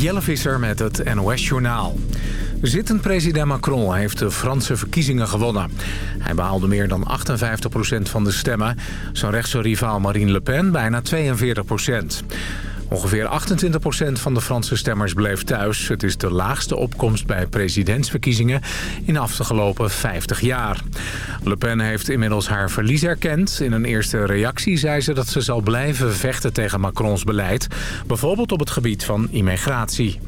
Jelle Visser met het NOS-journaal. Zittend president Macron heeft de Franse verkiezingen gewonnen. Hij behaalde meer dan 58% van de stemmen. Zijn rechtse rivaal Marine Le Pen bijna 42%. Ongeveer 28% van de Franse stemmers bleef thuis. Het is de laagste opkomst bij presidentsverkiezingen in de afgelopen 50 jaar. Le Pen heeft inmiddels haar verlies erkend. In een eerste reactie zei ze dat ze zal blijven vechten tegen Macrons beleid. Bijvoorbeeld op het gebied van immigratie.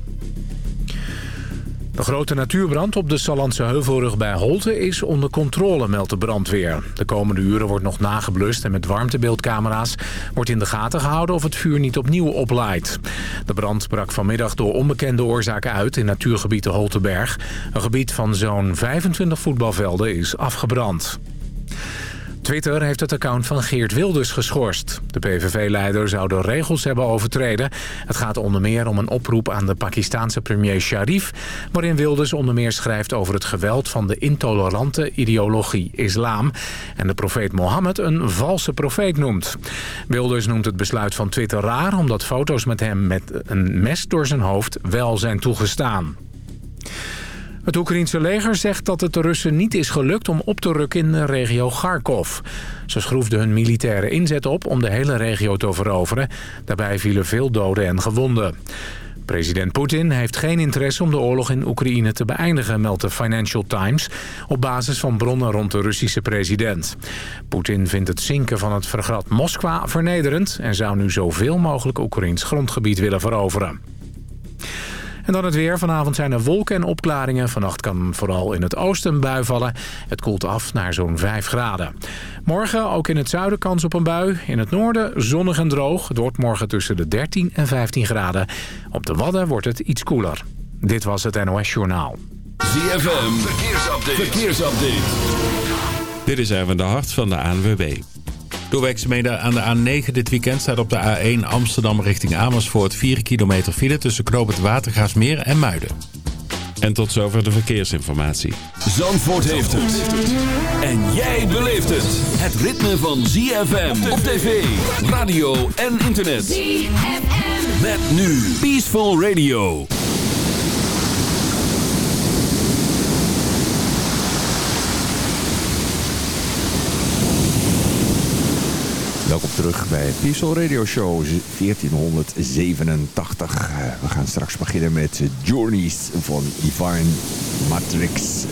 De grote natuurbrand op de Sallandse Heuvelrug bij Holte is onder controle, meldt de brandweer. De komende uren wordt nog nageblust en met warmtebeeldcamera's wordt in de gaten gehouden of het vuur niet opnieuw oplaait. De brand brak vanmiddag door onbekende oorzaken uit in natuurgebied de. Een gebied van zo'n 25 voetbalvelden is afgebrand. Twitter heeft het account van Geert Wilders geschorst. De PVV-leider zou de regels hebben overtreden. Het gaat onder meer om een oproep aan de Pakistanse premier Sharif... waarin Wilders onder meer schrijft over het geweld van de intolerante ideologie islam... en de profeet Mohammed een valse profeet noemt. Wilders noemt het besluit van Twitter raar... omdat foto's met hem met een mes door zijn hoofd wel zijn toegestaan. Het Oekraïense leger zegt dat het de Russen niet is gelukt om op te rukken in de regio Kharkov. Ze schroefden hun militaire inzet op om de hele regio te veroveren. Daarbij vielen veel doden en gewonden. President Poetin heeft geen interesse om de oorlog in Oekraïne te beëindigen, meldt de Financial Times, op basis van bronnen rond de Russische president. Poetin vindt het zinken van het vergrat Moskwa vernederend en zou nu zoveel mogelijk Oekraïns grondgebied willen veroveren. En dan het weer. Vanavond zijn er wolken en opklaringen. Vannacht kan vooral in het oosten een bui vallen. Het koelt af naar zo'n 5 graden. Morgen ook in het zuiden kans op een bui. In het noorden zonnig en droog. Het wordt morgen tussen de 13 en 15 graden. Op de Wadden wordt het iets koeler. Dit was het NOS Journaal. ZFM. Verkeersupdate. Verkeersupdate. Dit is even de hart van de ANWB. Door werkzaamheden aan de A9 dit weekend staat op de A1 Amsterdam richting Amersfoort 4 kilometer file tussen Knoop het Watergaasmeer en Muiden. En tot zover de verkeersinformatie. Zandvoort heeft het. En jij beleeft het. Het ritme van ZFM op tv, radio en internet. ZFM. Met nu Peaceful Radio. Welkom terug bij Peaceful Radio Show 1487. We gaan straks beginnen met Journeys van Divine Matrix.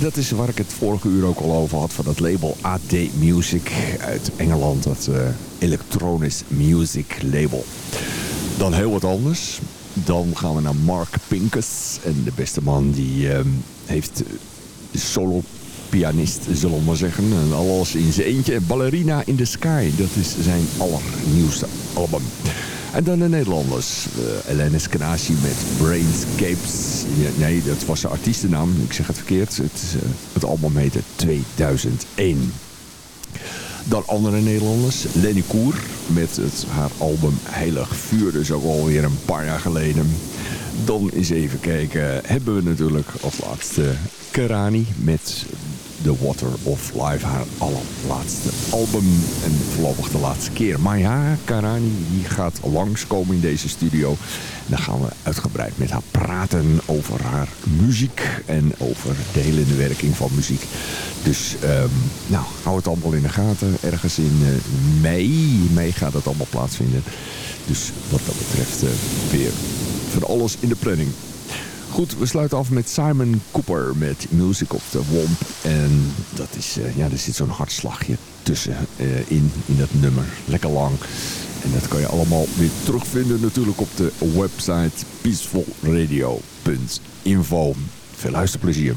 Dat is waar ik het vorige uur ook al over had van het label AD Music uit Engeland. Dat uh, Electronic Music label. Dan heel wat anders. Dan gaan we naar Mark Pincus. En de beste man die uh, heeft solo pianist, zullen we maar zeggen. En alles in zijn eentje. Ballerina in the Sky, dat is zijn allernieuwste album. En dan de Nederlanders. Uh, Elene Scanasi met Brainscapes. Nee, dat was zijn artiestennaam. Ik zeg het verkeerd. Het, uh, het album heette 2001. Dan andere Nederlanders. Lenny Koer met het, haar album Heilig Vuur. Dus ook alweer een paar jaar geleden. Dan eens even kijken. Hebben we natuurlijk als laatste Kerani met The Water of Life, haar allerlaatste album. En voorlopig de laatste keer. Maya Karani die gaat langskomen in deze studio. En dan gaan we uitgebreid met haar praten over haar muziek. En over de hele werking van muziek. Dus um, nou, hou het allemaal in de gaten. Ergens in uh, mei, mei gaat het allemaal plaatsvinden. Dus wat dat betreft uh, weer van alles in de planning. Goed, we sluiten af met Simon Cooper met Music of the Womp. En dat is, uh, ja, er zit zo'n hartslagje tussen uh, in, in dat nummer. Lekker lang. En dat kan je allemaal weer terugvinden natuurlijk op de website peacefulradio.info. Veel luisterplezier.